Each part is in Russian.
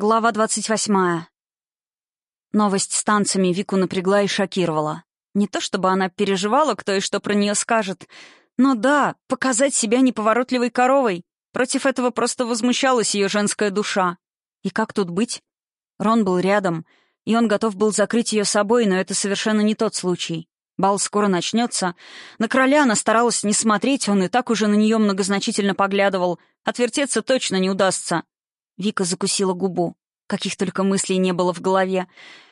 Глава двадцать восьмая. Новость с танцами Вику напрягла и шокировала. Не то чтобы она переживала, кто и что про нее скажет, но да, показать себя неповоротливой коровой. Против этого просто возмущалась ее женская душа. И как тут быть? Рон был рядом, и он готов был закрыть ее собой, но это совершенно не тот случай. Бал скоро начнется. На короля она старалась не смотреть, он и так уже на нее многозначительно поглядывал. Отвертеться точно не удастся. Вика закусила губу. Каких только мыслей не было в голове.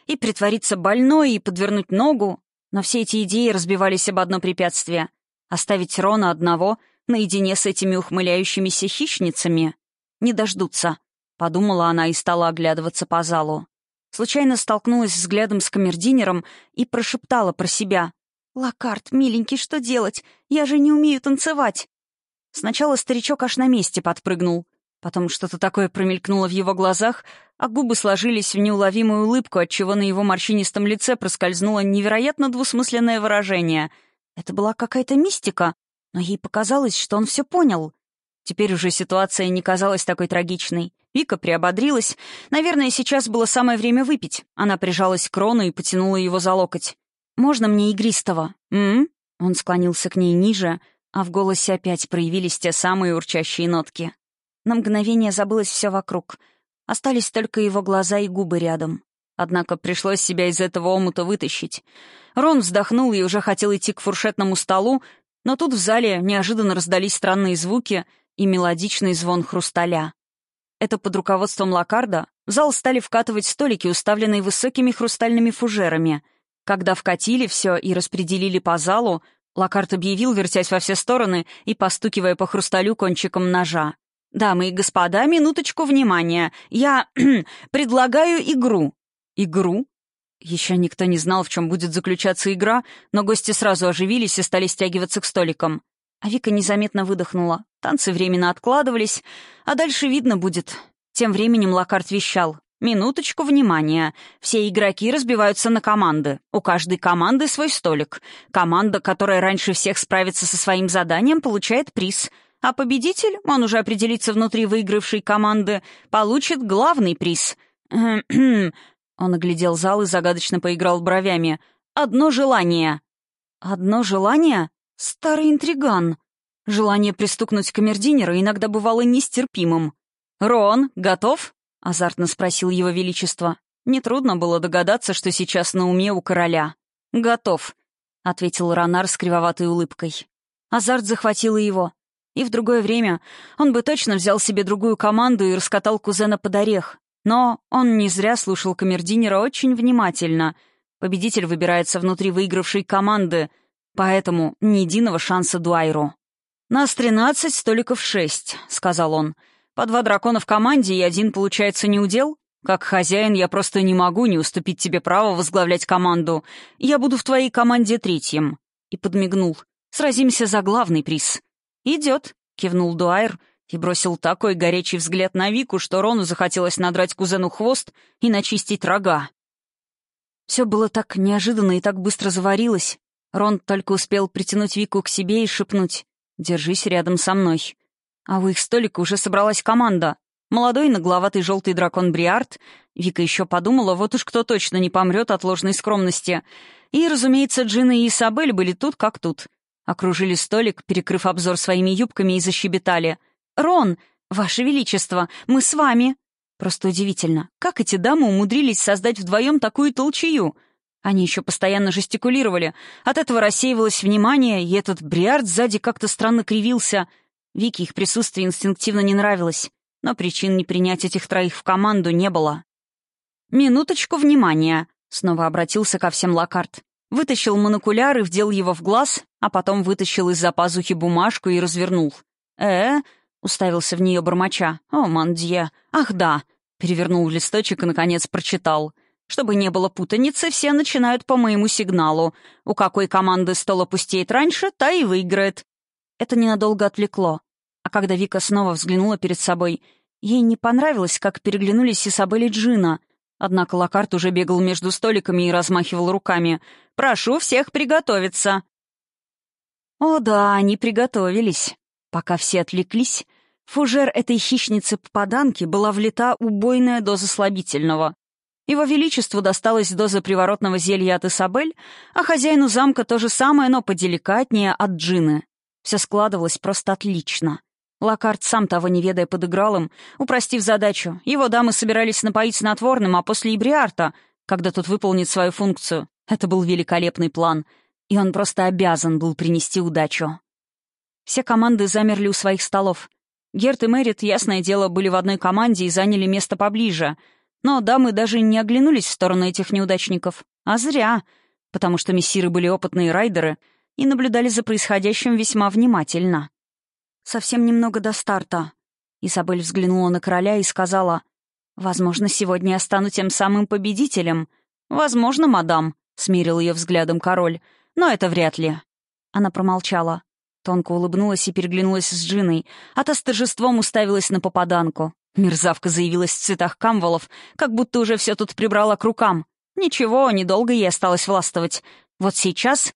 И притвориться больной, и подвернуть ногу. Но все эти идеи разбивались об одно препятствие. Оставить Рона одного наедине с этими ухмыляющимися хищницами. Не дождутся, — подумала она и стала оглядываться по залу. Случайно столкнулась взглядом с камердинером и прошептала про себя. «Лакарт, миленький, что делать? Я же не умею танцевать!» Сначала старичок аж на месте подпрыгнул. Потом что-то такое промелькнуло в его глазах, а губы сложились в неуловимую улыбку, отчего на его морщинистом лице проскользнуло невероятно двусмысленное выражение. Это была какая-то мистика, но ей показалось, что он все понял. Теперь уже ситуация не казалась такой трагичной. Вика приободрилась. Наверное, сейчас было самое время выпить. Она прижалась к Рону и потянула его за локоть. «Можно мне игристого?» «М?», Он склонился к ней ниже, а в голосе опять проявились те самые урчащие нотки. На мгновение забылось все вокруг. Остались только его глаза и губы рядом. Однако пришлось себя из этого омута вытащить. Рон вздохнул и уже хотел идти к фуршетному столу, но тут в зале неожиданно раздались странные звуки и мелодичный звон хрусталя. Это под руководством Лакарда в зал стали вкатывать столики, уставленные высокими хрустальными фужерами. Когда вкатили все и распределили по залу, Лакард объявил, вертясь во все стороны и постукивая по хрусталю кончиком ножа. «Дамы и господа, минуточку внимания. Я предлагаю игру». «Игру?» Еще никто не знал, в чем будет заключаться игра, но гости сразу оживились и стали стягиваться к столикам. А Вика незаметно выдохнула. Танцы временно откладывались, а дальше видно будет. Тем временем Локарт вещал. «Минуточку внимания. Все игроки разбиваются на команды. У каждой команды свой столик. Команда, которая раньше всех справится со своим заданием, получает приз — а победитель, он уже определится внутри выигравшей команды, получит главный приз. Он оглядел зал и загадочно поиграл бровями. «Одно желание». «Одно желание? Старый интриган». Желание пристукнуть камердинера иногда бывало нестерпимым. «Рон, готов?» — азартно спросил его величество. Нетрудно было догадаться, что сейчас на уме у короля. «Готов», — ответил Ронар с кривоватой улыбкой. Азарт захватил его. И в другое время он бы точно взял себе другую команду и раскатал кузена под орех. Но он не зря слушал камердинера очень внимательно. Победитель выбирается внутри выигравшей команды, поэтому ни единого шанса Дуайру. «Нас тринадцать, столиков шесть», — сказал он. «По два дракона в команде и один, получается, не удел? Как хозяин я просто не могу не уступить тебе право возглавлять команду. Я буду в твоей команде третьим». И подмигнул. «Сразимся за главный приз». «Идет», — кивнул Дуайр и бросил такой горячий взгляд на Вику, что Рону захотелось надрать кузену хвост и начистить рога. Все было так неожиданно и так быстро заварилось. Рон только успел притянуть Вику к себе и шепнуть «Держись рядом со мной». А у их столика уже собралась команда. Молодой нагловатый желтый дракон Бриард. Вика еще подумала, вот уж кто точно не помрет от ложной скромности. И, разумеется, Джина и Исабель были тут как тут. Окружили столик, перекрыв обзор своими юбками, и защебетали. «Рон, ваше величество, мы с вами!» Просто удивительно, как эти дамы умудрились создать вдвоем такую толчую. Они еще постоянно жестикулировали. От этого рассеивалось внимание, и этот бриард сзади как-то странно кривился. Вике их присутствие инстинктивно не нравилось, но причин не принять этих троих в команду не было. «Минуточку внимания», — снова обратился ко всем Локарт. Вытащил монокуляр и вдел его в глаз, а потом вытащил из-за пазухи бумажку и развернул. «Э?» — уставился в нее бормоча. «О, мандье! Ах, да!» Перевернул листочек и, наконец, прочитал. «Чтобы не было путаницы, все начинают по моему сигналу. У какой команды стол опустеет раньше, та и выиграет». Это ненадолго отвлекло. А когда Вика снова взглянула перед собой, ей не понравилось, как переглянулись Исабель и Джина — Однако Локарт уже бегал между столиками и размахивал руками. «Прошу всех приготовиться!» О да, они приготовились. Пока все отвлеклись, фужер этой хищницы-попаданки была влита убойная доза слабительного. Его Величеству досталась доза приворотного зелья от Исабель, а хозяину замка то же самое, но поделикатнее от Джины. Все складывалось просто отлично. Локард, сам того не ведая, подыграл им, упростив задачу. Его дамы собирались напоить снотворным, а после Ибриарта, когда тот выполнит свою функцию. Это был великолепный план, и он просто обязан был принести удачу. Все команды замерли у своих столов. Герт и Мэрит, ясное дело, были в одной команде и заняли место поближе. Но дамы даже не оглянулись в сторону этих неудачников. А зря, потому что мессиры были опытные райдеры и наблюдали за происходящим весьма внимательно. Совсем немного до старта. Изабель взглянула на короля и сказала, «Возможно, сегодня я стану тем самым победителем. Возможно, мадам», — смирил ее взглядом король, «но это вряд ли». Она промолчала. Тонко улыбнулась и переглянулась с Джиной, а та с торжеством уставилась на попаданку. Мерзавка заявилась в цветах камволов, как будто уже все тут прибрала к рукам. Ничего, недолго ей осталось властвовать. Вот сейчас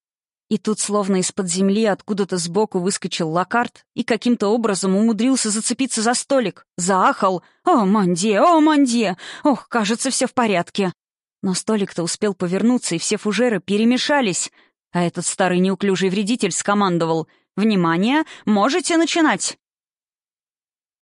и тут, словно из-под земли, откуда-то сбоку выскочил лакарт и каким-то образом умудрился зацепиться за столик. Заахал. «О, Манде! О, Манде! Ох, кажется, все в порядке!» Но столик-то успел повернуться, и все фужеры перемешались. А этот старый неуклюжий вредитель скомандовал. «Внимание! Можете начинать!»